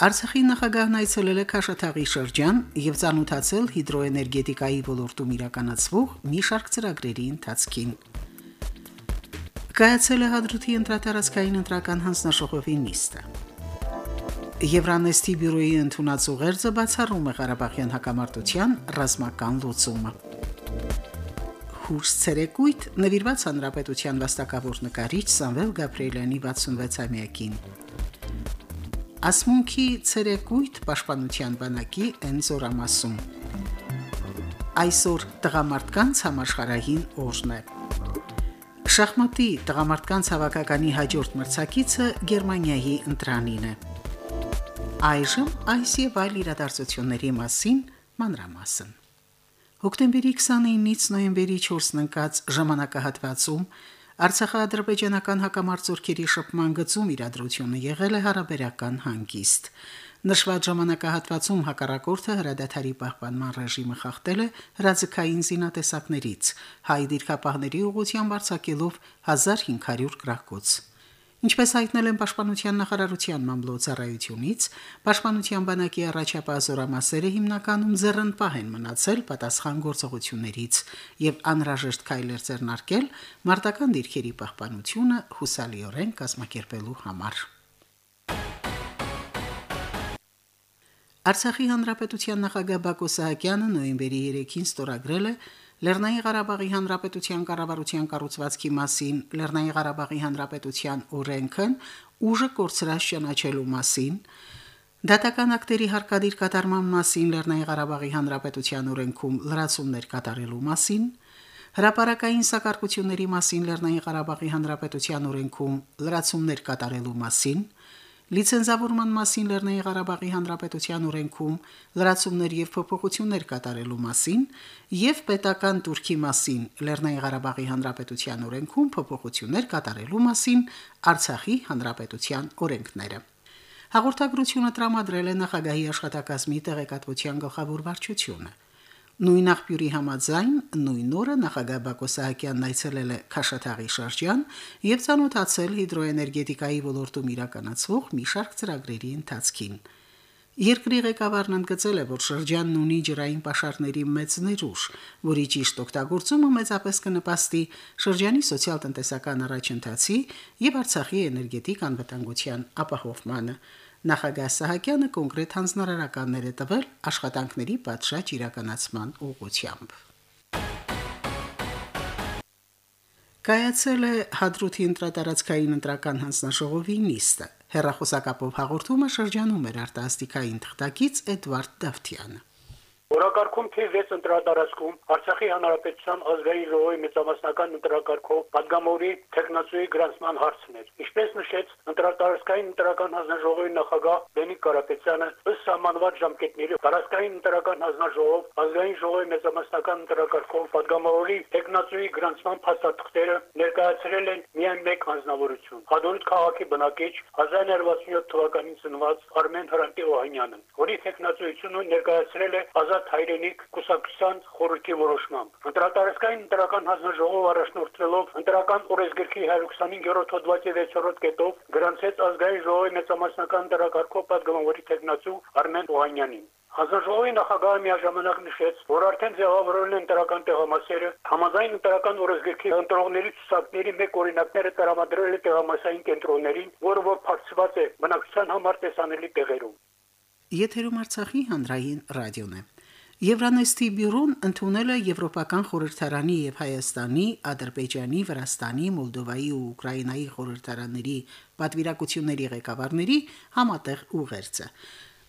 Արցախի նախագահն այցելել է Քաշաթաղի շրջան եւ ցանոթացել հիդրոէներգետիկայի ոլորտում իրականացվող մի շարք ծրագրերի ընթացքին։ Կայացել է հադրութի ընտրատարածքային ընտրական հանձնաշողովի նիստը։ Եվրանեստի բյուրոյի ընդունած ուղերձը բացառում է Ղարաբաղյան հակամարտության ռազմական լուծումը։ Հուրս ցերեկույթ նվիրված հանրապետության վաստակավոր նկարիչ Սամվել Գաբրիելյանի 66-ամյակին։ Ասմունքի ցերեկույթ պաշտպանության բանակի Էնզորամասում։ Այսօր տղամարդկանց համաշխարհային օրն է։ Շախմատի տղամարդկանց հավաքականի հաջորդ մրցակիցը Գերմանիայի ընտրանին է։ Այժմ այս եւ այլ իրադարձությունների մասին մանրամասն։ Հոկտեմբերի 29-ից նոյեմբերի 4-ն ընկած ժամանակահատվածում Արցախա-ադրբեջանական հակամարտությունների շփման գծում իրադրությունը եղել է հարաբերական հանգիստ։ Նշված ժամանակահատվածում հակառակորդը հրադադարի պահպանման ռեժիմը խախտել է հրաձգային զինատեսակներից, հայ դիրքապահների ուղղությամբ արձակելով 1500 գրակոց։ Ինչպես հայտնել են Պաշտպանության նախարարության մամլոյցարայությունից, Պաշտպանության բանակի առաջապահ զորամասերը հիմնականում ձեռնպահ են մնացել պատասխան գործողություններից եւ անհրաժեշտ քայլեր ձեռնարկել մարտական դիրքերի պահպանությունը հուսալիորեն կազմակերպելու համար։ Արցախի հանրապետության նախագահ Բակո Սահակյանը նոյեմբերի 3-ին ստորագրել է Լեռնային Ղարաբաղի Հանրապետության կառավարության կառուցվածքի մասին Լեռնային Ղարաբաղի Հանրապետության օրենքն ուժը կորցրած ճանաչելու մասին, դատական ակտերի հարկադիր կատարման մասին Լեռնային Ղարաբաղի Հանրապետության օրենքում լրացումներ կատարելու մասին, հրապարակային սակարկությունների մասին Լեռնային Ղարաբաղի Հանրապետության օրենքում լրացումներ կատարելու մասին, լիցենզավորման մասին Լեռնային Ղարաբաղի Հանրապետության օրենքում լրացումներ եւ փոփոխություններ կատարելու մասին եւ պետական турքի մասին Լեռնային Ղարաբաղի Հանրապետության օրենքում փոփոխություններ կատարելու մասին Արցախի Հանրապետության օրենքները Հաղորդագրությունը տրամադրել է նախագահի աշխատակազմի տեղեկատվության գլխավոր վարչությունը Նույն աղբյուրի համաձայն նույն օրը նախագահ Բակո Սահակյանն այցելել է Քաշաթաղի շրջան եւ ցանոթացել հիդրոէներգետիկայի ոլորտում իրականացվող մի շարք ծրագրերի ընթացքին։ Երկրի ղեկավարն ընդգծել է, որ շրջանն ունի ջրային պաշարների մեծ ներուժ, որի ճիշտ օգտագործումը մեծապես կնպաստի շրջանի սոցիալ-տնտեսական առաջընթացի եւ Արցախի էներգետիկ անվտանգության ապահովմանը։ Նախագահ Սահակյանը կոնկրետ հանձնարարականներ է տվել աշխատանքների պատշաճ իրականացման ուղղությամբ։ Կայացել է Հադրութի ընտրատարածքային ընտրական հանձնաժողովի նիստը։ Հերրախոսակապով հաղորդումը շրջանում էր արտասթիկային թղթակից Էդվարդ Դավթյանը։ Օրակարգում թիվ 6 ընտրադարձքում Արցախի Հանրապետության ազգային ժողովի մեծամասնական ընտրակարգով Պատգամավորի Տեխնացուի գրանցման հարցն էր։ Ինչպես նշեց ընտրադարձային ընտրական հանձնաժողովի նախագահ Բենիկ Կարապետյանը, ըստ սահմանված ժամկետների տարածքային ընտրական հանձնաժողով ազգային ժողովի մեծամասնական ընտրակարգով Պատգամավորի Տեխնացուի գրանցման փաստաթղթերը ներկայացրել են միայն մեկ հանձնավորություն։ Հադրուտ քաղաքի բնակիչ 1967 թվականին ծնված Արմեն Հրանտի Օհանյանը, որի տեխնացուությունը ներկայացրել է 1000 Արարատ հայրենիք կուսակցության խորհրդի որոշմամբ։ Ընտրատարածքային ընտրական հանձնաժողով առաջնորդվելով ընտրական օրենսգրքի 125-րդ հոդվածի 6-րդ կետով գրանցեց ազգային ժողովի մեծամասնական դերակարգով պատգամավորի տեղնացու Արմեն Օհանյանին։ Հանձնաժողովի նախագահը միաժամանակ նշեց, որ արդեն ձևավորվել են ընտրական տեղամասերը, համաձայն ընտրական օրենսգրքի ընտրողների ցուցակների մեկ օրինակները տրամադրել է տեղամասային կենտրոններին, որը որ փակցված է բնակչության համար տեսանելի տեղերում։ Եթերում Արցախի հանրային ռադիոն է։ Եվրանեստի բյուրոն ընդունել է Եվրոպական խորհրդարանի եւ Հայաստանի, Ադրբեջանի, Վրաստանի, Մոլդովայի ու Ուկրաինայի խորհրդարանների պատվիրակությունների ղեկավարների համատեղ ուղերձը։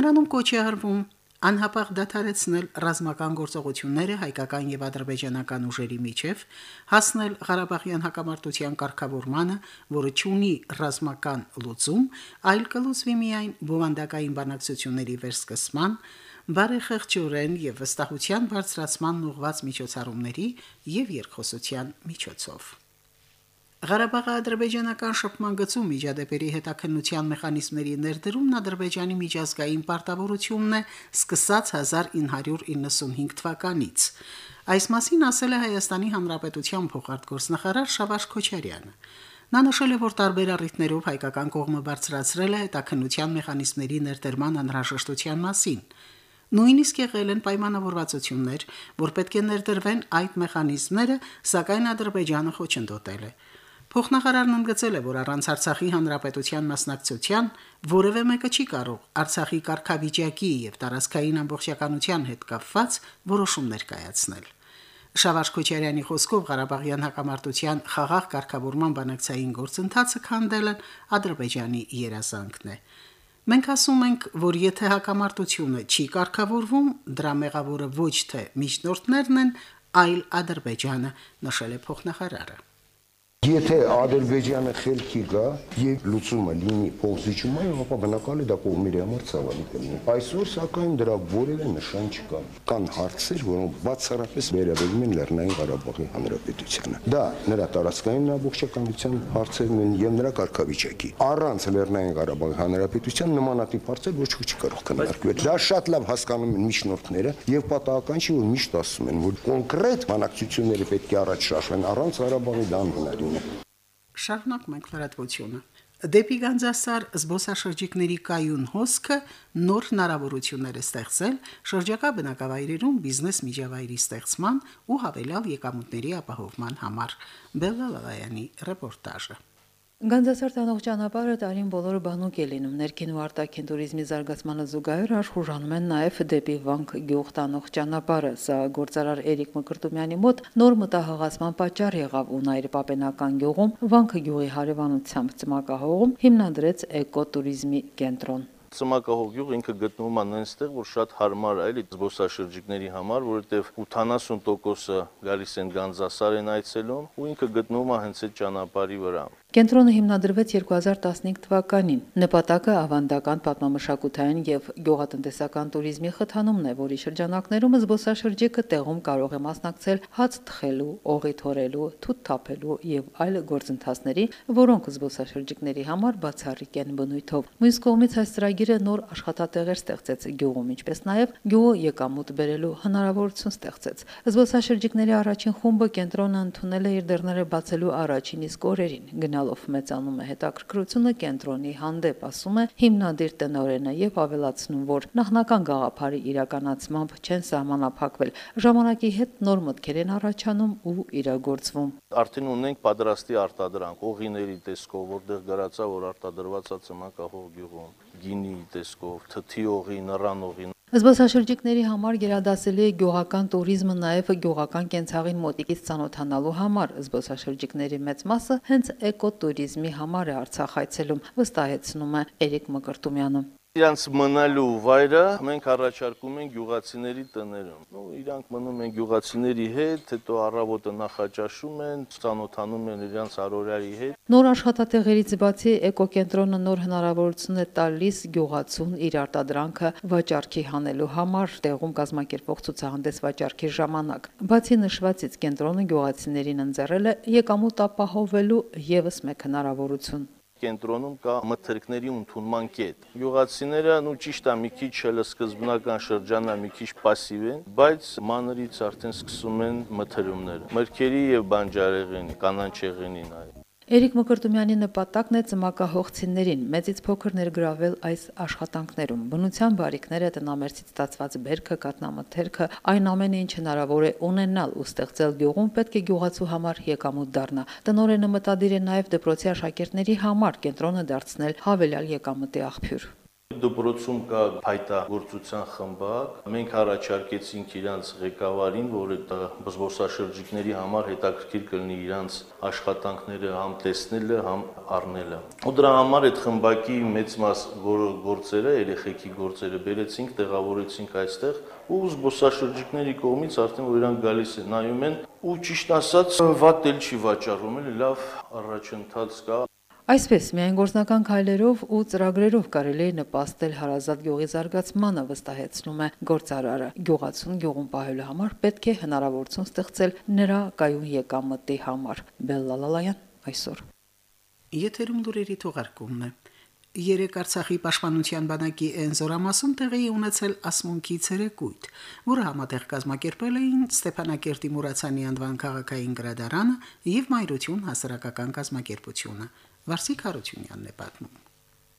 Նրանում կոչ է արվում անհապաղ դադարեցնել ռազմական գործողությունները հայկական եւ ադրբեջանական ուժերի միջև, հասնել Ղարաբաղյան հակամարտության կարգավորմանը, որը ճունի ռազմական լուծում, այլ կլուծվի միայն բովանդակային բանակցությունների վերսկսման, բարեխեղճորեն եւ վստահության բարձրացման ուղղված միջոցառումների եւ երկխոսության միջոցով։ Ղարաբաղի ադրբեջանական շփման գծում միջադեպերի հետաքննության մեխանիզմների ներդրումն Ադրբեջանի միջազգային պարտավորությունն է սկսած 1995 թվականից։ Այս մասին ասել է Հայաստանի Հանրապետության փոխարտգործնախարար Շավարժ Քոչարյանը։ Նա նշել է, որ տարբեր առիթներով հայկական կողմը բարձրացրել է հետաքննության մեխանիզմների ներդրման անհրաժեշտության մասին։ Նույնիսկ եղել են պայմանավորվածություններ, որ պետք է ներդրվեն այդ մեխանիզմները, սակայն Ադրբեջանը խոչընդոտել է։ Փոխնախարարն ընդգծել է, որ առանց Արցախի հանրապետության մասնակցության որևէ մեկը չի կարող Արցախի կարգավիճակի եւ տարածքային ամբողջականության հետ կապված որոշումներ կայացնել։ Շավարժ Քոչարյանի խոսքով Ղարաբաղյան հակամարտության խաղաղ կարգավորման բանակցային գործընթացը քանդելը Ադրբեջանի երազանքն է։ Մենք ասում ենք, որ եթե հակամարտությունը չի կարգավորվում, դրա մեղավորը ոչ թե միջնորդներն են, այլ Ադրբեջանը, նշել է փոխնախարարը։ Եթե Ադրբեջանը խելքի գա եւ լուծումը լինի փոխզիջումը, ապա բնական է դա կողմերի համար ցավալի կլինի։ Այսօր սակայն դրա որևէ նշան չկա։ Կան հարցեր, որոնք բացառապես վերաբերում են Լեռնային Ղարաբաղի Հանրապետությանը։ Դա նրա տարածքային ամբողջականության հարցերն են եւ նրա կարգավիճակի։ Առանց Լեռնային Ղարաբաղի Հանրապետության նմանատիպ հարցեր ոչ ոք չի կարող քննարկվել։ Դա շատ լավ հասկանում են միջնորդները եւ պատահական չի, որ միշտ ասում են, որ կոնկրետ բանակցությունները պետք է առաջ շարժվեն առանց Ղարաբաղի դա անհնարին Շարունակ մենք լրատվությունը։ Դեպի Գանձասար զբոսաշրջիկների կայուն հոսքը նոր հնարավորություններ է ստեղծել շրջակա բնակավայրերում բիզնես միջավայրի ստեղծման ու հավելյալ եկամուտների ապահովման համար։ Բելլալայանի ռեպորտաժը։ Գանձասար տանող ճանապարհը տարին բոլորը բանուկ է լինում։ Ներքին ու արտաքին туриզմի զարգացմանը զուգահեռ արխուրանում են նաև դեպի Վանք գյուղ տանող ճանապարհը։ Սա գործարար Էրիկ Մկրտումյանի մոտ նոր մտահղացման պատճառ եղավ ու նաիր Պապենական գյուղում Վանք գյուղի հարևանությամբ ծմակահողում հիմնադրեց էկոտուրիզմի կենտրոն։ Ծմակահող գյուղը ինքը գտնվում է այնտեղ, որ շատ հարմար է, էլի զբոսաշրջիկների համար, որովհետև 80%-ը գալիս են Գանձասար են այցելում, ու ինքը գտնվում է հենց այդ ճանապարհի վրա։ Կենտրոնը հիմնադրվեց 2015 թվականին։ Նպատակը ավանդական պատմամշակութային եւ գյուղատնտեսական туриզմի խթանումն է, որի շրջանակներում զբոսաշրջիկը տեղում կարող է մասնակցել հաց թխելու, օղի թորելու, թութ թափելու եւ այլ գործընթացների, որոնք զբոսաշրջիկների համար բացառիկ են բնույթով։ Մյուս կողմից այս ծրագիրը նոր աշխատատեղեր ստեղծեց գյուղում, ինչպես նաեւ գյուղը եկամուտ բերելու հնարավորություն ստեղծեց։ Զբոսաշրջիկների առաջին խումբը կենտրոնը ընդունել է իր դռները բացելու առաջին իսկ օրերին։ Գնալ ունենալով մեծանում է հետաքրքրությունը կենտրոնի հանդեպ, ասում է հիմնադիր տնօրենը եւ ավելացնում, որ նախնական գաղափարի իրականացմամբ չեն սահմանափակվել։ Ժամանակի հետ նոր մտքեր են առաջանում ու իրագործվում։ Արդեն ունենք պատրաստի արտադրանք, օղիների տեսքով, որտեղ գրածա, որ արտադրված է ծմակահող գյուղում, գինի տեսքով, թթի օղի, նռան օղի, Զբոսաշրջիկների համար գերադասելի է գյուղական туриզմը նաև գյուղական կենցաղին մոտիկից ցանոթանալու համար։ Զբոսաշրջիկների մեծ մասը հենց էկոտուրիզմի համար է Արցախ այցելում, վստահեցնում է Էրիկ Մկրտումյանը իրանց մնալու վայրը մենք առաջարկում ենք գյուղացիների տներում։ Ну իրանք մնում են գյուղացիների հետ, հետո առավոտը նախաճաշում են, ծանոթանում են իրանց առօրյայի հետ։ Նոր աշխատատեղերից բացի էկոկենտրոնը նոր հնարավորություն է տալիս գյուղացուն իր արտադրանքը վաճառքի հանելու համար տեղում կազմակերպող ցուցահանդես վաճառքի ժամանակ։ Բացի նշվածից կենտրոնը գյուղացիներին ընձեռել է եկամուտ ապահովելու եւս մեկ հնարավորություն կենտրոնում կա մթերքների ընդունման կետ։ Յուղացիները, ну ճիշտ է, մի քիչ հələ սկզբնական շրջանը մի քիչ пассив են, բայց մանրից արդեն սկսում են մթերումները։ Մրգերի եւ բանջարեղենի, կանանչեղենի նայ։ Էրիկ Մկրտումյանի նպատակն է ծմակահողցիներին մեծից փոքր ներգրավել այս աշխատանքներում։ Բնության բարիկները տնամերձից ստացված բերքը, կատնամթերքը, այն ամենը ինչ հնարավոր է ունենալ ու ստեղծել գյուղում, պետք է գյուղացու համար եկամուտ դառնա։ Տնորենը մտադիր է նաև դպրոցի աշակերտների համար կենտրոնը դարձնել հավելյալ եկամտի աղբյուր։ Դպրոցում կա փայտագործության խմբակ։ Մենք առաջարկեցինք իրանց ղեկավարին, որ այդ զբոսաշրջիկների համար հետաքրքիր կլինի իրանց աշխատանքները համ տեսնելը, համ առնելը։ Ու դրա համար այդ խմբակի մեծ մաս գործերը, երեխեքի գործերը բերեցինք, տեղավորեցինք այստեղ ու զբոսաշրջիկների կողմից արդեն որ իրանք գալիս են նայում են ու ճիշտ ասած վատ էլ չի վաճառում, լավ առաջընթաց կա Այսպես միայն գործնական քայլերով ու ծրագրերով կարելի է նպաստել հարազատ գյուղի զարգացմանը, վստահեցնում է գործարարը։ Գյուղացուն գյուղում պահելու համար պետք է հնարավորություն ստեղծել նրա կայուն եկամտի համար։ Բելլալալայան այսօր։ Եթերում լուրերի թողարկումն է։ Երեք Արցախի պաշտպանության բանակի Էնզորամասում տեղի ունեցել ասմունքի ցերեկույթ, որը համատեղ կազմակերպել էին Ստեփանակերտի Մուրացյանի անվան քաղաքային գրադարանը եւ Մայրություն հասարակական կազմակերպությունը։ Վարսիկ Հարությունյանն է պատմում։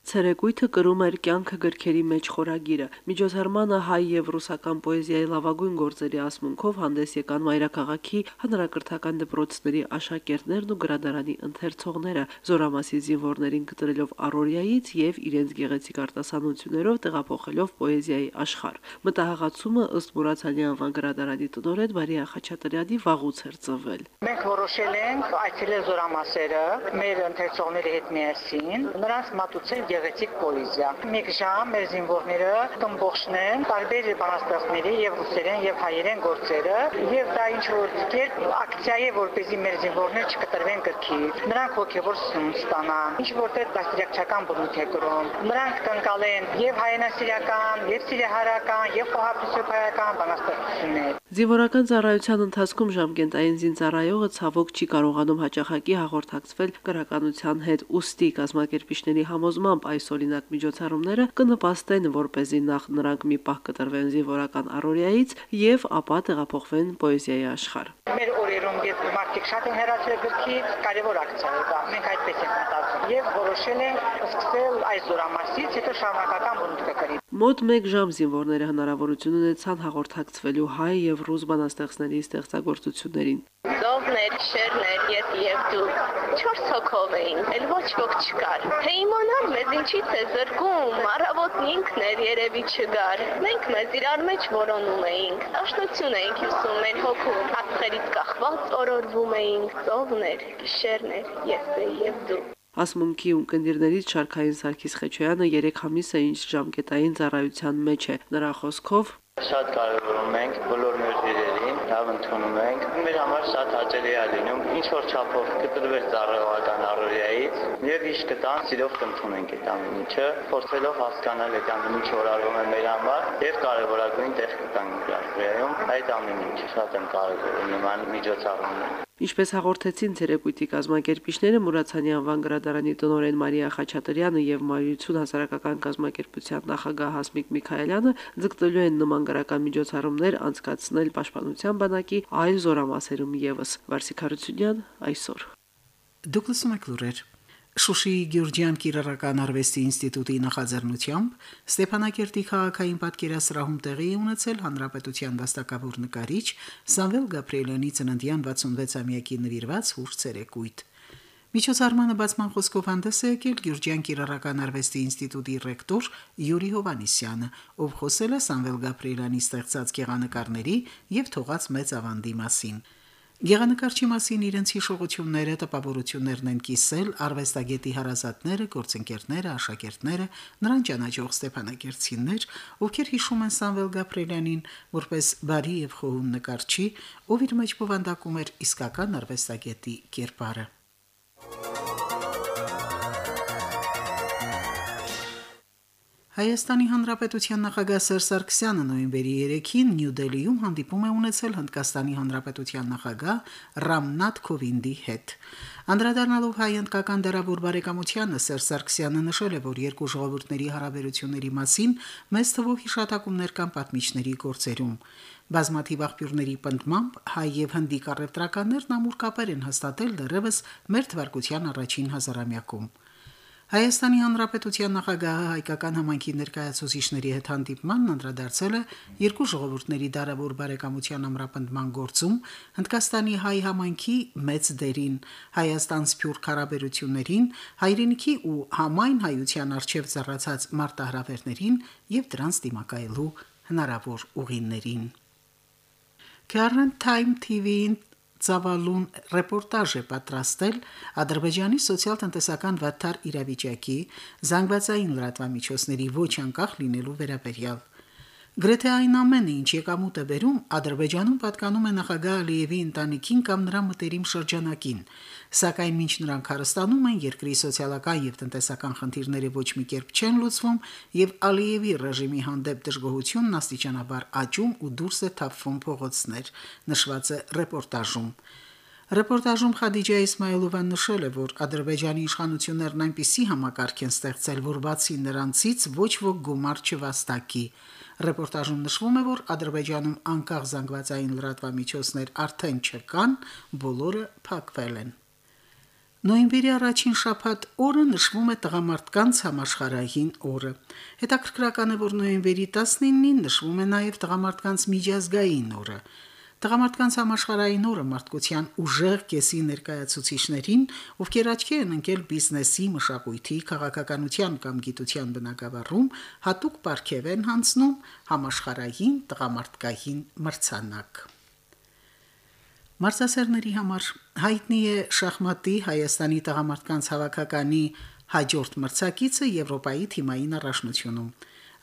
Ցերեկույթը կրում էր կյանքը գրքերի մեջ խորագիրը։ Միջոցառմանը հայ եւ ռուսական պոեզիայի լավագույն գործերի ասմունքով հանդես եկան մայրաքաղաքի հանրակրթական դպրոցների աշակերտներն ու գրադարանի ընթերցողները, զորամասի զինվորներին կտրելով առօրյայից եւ իրենց գեղեցիկ արտասանություններով տեղափոխելով պոեզիայի աշխարհ։ Մտահղացումը ըստ Մուրացյանի անվան գրադարանի տնօրեն Մարիա Խաչատրյանի վաղուց էր ծնվել։ Մենք որոշել ենք այցելել զորամասերը մեր ընթերցողների հետ միասին, նրանց մատուցել գեղեցիկ պոեզիա։ Մեկ ժամ մեր զինվորները կմբողջնեն տարբեր բանաստեղծների եւ ռուսերեն եւ հայերեն գործերը եւ դա ինչ որ կերպ ակցիա է որպեսզի մեր զինվորները չկտրվեն գրքից։ Նրանք հոգեվոր սնունդ ստանան։ Ինչ որտեղ դաստիարակչական բնույթ է կրում։ Նրանք կընկալեն եւ հայնասիրական, եւ սիրահարական, եւ խոհապիսոփայական բանաստեղծություններ։ Զինվորական ծառայության ընթացքում ժամկետային զինծառայողը ցավոք չի կարողանում հաճախակի հաղորդակցվել գրականության հետ, ուստի կազմակերպիչների համոզմամբ այս օրինակ միջոցառումները կնպաստեն, որ เป զի նախ նրանք մի պահ կտրվեն զինվորական առօրյայից եւ ապա տեղափոխվեն պոեզիայի աշխարհ։ Մեր օրերում երբ մարդիկ շատ են հեռացել գրքից, կարևոր ակցիա է դա։ Մենք այդպես ենք մտածում եւ որոշել ենք սկսել այս զորամասից, հետո շարունակական բնույթ կկրի։ Մոտ 1 ժամ զինվորները հնարավորություն ունեցան հաղորդակցվելու հայ եւ ռուս բանաստեղծների ստեղծագործություններին։ Ծովներ, շերներ, ես եւ դու չորս հոգով էին, ել ոչ ոք չկար։ Թե իմանալ մեզ ինչից է զրկում, առավոտն ինքն էր երևի չգար։ Մենք մեզ իրար մեջ որոնում էինք, աշնություն էինք հյուսում մեր հոգում, ածխերից կախված օրորվում էինք, ծովներ, գիշերներ, ես եւ դու։ Ասմունքի ունկնդիրներից Շարքային Սարգիս Խեչոյանը 3 ամիս է ինչ ժամկետային ծառայության մեջ է։ Նրա խոսքով Շատ կարևորում ենք բոլոր մեր իրերին, լավ ընդունում ենք։ Մեր համար շատ հաճելի է լինում ինչ որ չափով կտրվել ծառայողական առօրյայից եւ իշ կտան, սիրով կընդունենք այդ ամեն ինչը, փորձելով հասկանալ այդ ամեն ինչը որ արվում է մեր համար եւ կարևորագույն տեղ կտանք առօրյայում այդ ամեն ինչը շատ են կարևորում նման միջոցառումները։ Ինչպես հաղորդեցին ցերեկույթի կազմակերպիչները Մուրացյանի անվան գրադարանի տնօրեն Մարիա Խաչատրյանը եւ Մարիություն հասարակական կազմակերպության նախագահ Հասմիկ Միքայելյանը ձգտելու են նման գրական միջոցառումներ անցկացնել Պաշտպանության բանակի այլ զորամասերում եւս։ Վարսիկ Հարությունյան այսօր։ Դուք լսում եք լուրեր։ Շուշիի Գյուրջյան Կիրառական արվեստի ինստիտուտի նախաձեռնությամբ Ստեփանակերտի քաղաքային պատկերասրահում տեղի ունեցել հանրապետության վաստակավոր նկարիչ Սամվել Գաբրիելյանի ծննդյան 66-ամյակի նվիրված հուշ ցերեկույթ։ Միջոցառմանը բացման խոսքով հանդես է եկել Գյուրջյան Կիրառական արվեստի ինստիտուտի ռեկտոր Յուրի Հովանիսյանը, ով խոսել է Սամվել Գաբրիելյանի ստեղծած գեղանկարների եւ թողած մեծ ավանդի մասին։ Գեղանկարչի մասին իրենց հիշողությունները, տպավորություններն են կիսել արվեստագետի հարազատները, գործընկերները, աշակերտները, նրան ճանաչող Ստեփանակերտցիներ, ովքեր հիշում են Սամվել Գաբրիելյանին որպես բարի եւ խոհուն նկարչի, ով իր մեջ բովանդակում էր իսկական արվեստագետի կերպարը։ Հայաստանի Հանրապետության նախագահ Սերժ Սարգսյանը նոյեմբերի 3-ին Նյու Դելիում հանդիպում է ունեցել Հնդկաստանի Հանրապետության նախագահ Ռամնաթ Քովինդի հետ։ Անդրադառնալով հայ-հնդկական դարավոր բարեկամությանը Սերժ Սարգսյանը նշել է, որ երկու ժողովուրդների հարաբերությունների մասին մեծ թվով հիշատակումներ կան պատմիչների գործերում։ Բազմաթիվ աղբյուրների պնդմամբ հայ եւ հնդի կառավարականներն ամուր կապեր են հաստատել դեռևս մեր թվարկության առաջին հազարամյակում։ Հայաստանի Հանրապետության նախագահը հայկական համայնքի ներկայացուցիչների հետ հանդիպմանն անդրադարձել է երկու ժողովուրդների դարավոր բարեկամության ամրապնդման գործում Հնդկաստանի հայ համայնքի մեծ դերին, Հայաստան սփյուռք հարաբերություններին, հայրենիքի ու համայն հայության արչև ծառացած մարտահրավերներին եւ դրանց դիմակայելու հնարավոր ուղիներին։ Current Time TV-ին Ծավալուն ռեպորտաժ է պատրաստել Ադրբեջանի սոցիալ-տնտեսական վատթար իրավիճակի զանգվածային լրատվամիջոցների ոչ անկախ լինելու վերաբերյալ։ Գրեթե այն ամենը, ինչ եկամուտ է բերում, Ադրբեջանում պատկանում է նախագահ Ալիևի ընտանիքին կամ նրա մտերիմ շրջանակին, սակայն մինչ նրանք հարստանում են, երկրի սոցիալական եւ տնտեսական խնդիրները ոչ մի կերպ չեն լուծվում եւ Ալիևի ռեժիմի հանդեպ դժգոհությունն աստիճանաբար աճում ու դուրս է թափվում փողոցներ, նշված է ռեպորտաժում։ Ռեպորտաժում Խադիջա Իսմայելովան նշել է, որ Ադրբեջանի իշխանություններն այնպիսի համակարգ են ստեղծել, որ բացի նրանցից ոչ ոք գումար չվաստակի։ Ռեպորտաժում նշվում է, որ Ադրբեջանում անկախ զանգվածային լրատվամիջոցներ արդեն չկան, բոլորը փակվել են։ Նոյեմբերի առաջին շաբաթ օրը նշվում է տղամարդկանց համաշխարհային օրը։ Հետաքրքրական է, որ նոյեմբերի 19-ին նշվում է նաև տղամարդկանց միջազգային օրը։ Տղամարդկանց համաշխարհային օրը մարդկության ուժեղ կեսի ներկայացուցիչներին, ովքեր աչքի են ընկել բիզնեսի, մշակույթի, քաղաքականության կամ գիտության բնագավառում, հատուկ պարգև են հանձնում համաշխարհային տղամարդկային մրցանակ։ Մարզասերների համար հայտնի է շախմատի Հայաստանի տղամարդկանց հավաքականի հաջորդ մրցակիցը Եվրոպայի թիմային առաջնությունում։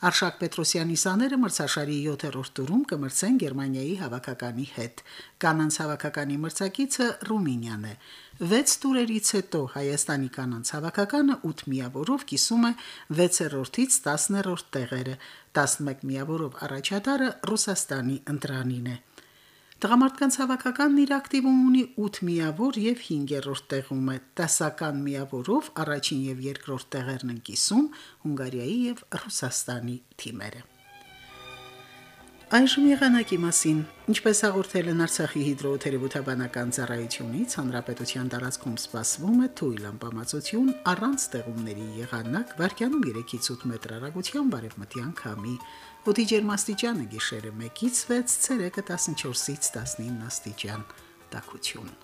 Արշակ Պետրոսյանի սաները մրցաշարի 7-րդ տուրում կմրցեն Գերմանիայի հավաքականի հետ։ Կանանց հավաքականի մրցակիցը Ռումինիան է։ 6 տուրերից հետո Հայաստանի կանանց հավաքականը 8 միավորով կիսում է 6-րդից 10-րդ տեղերը, 11 միավորով առաջատարը Ռուսաստանի ընտրանին է։ Տղամարդկանց հավաքականն իր ակտիվում ունի 8 միավոր եւ 5-րդ տեղում է։ Տասական միավորով առաջին եւ երկրորդ տեղերն են կիսում Հունգարիայի եւ Ռուսաստանի թիմերը։ Այժմ եղանակի մասին։ Ինչպես հաղորդել են Արցախի հիդրոթերապևտաբանական ծառայությունից, հանրապետության տարածքում սպասվում է թույլ ամպամածություն առանց ստեղումների եղանակ, վարկյանում 3-ից 8 մետր հեռագությամբ բարևմտյան քամի։ Օդի ջերմաստիճանը գիշերը 1-ից 6, ցերեկը 14-ից 19 աստիճան։ Տակություն։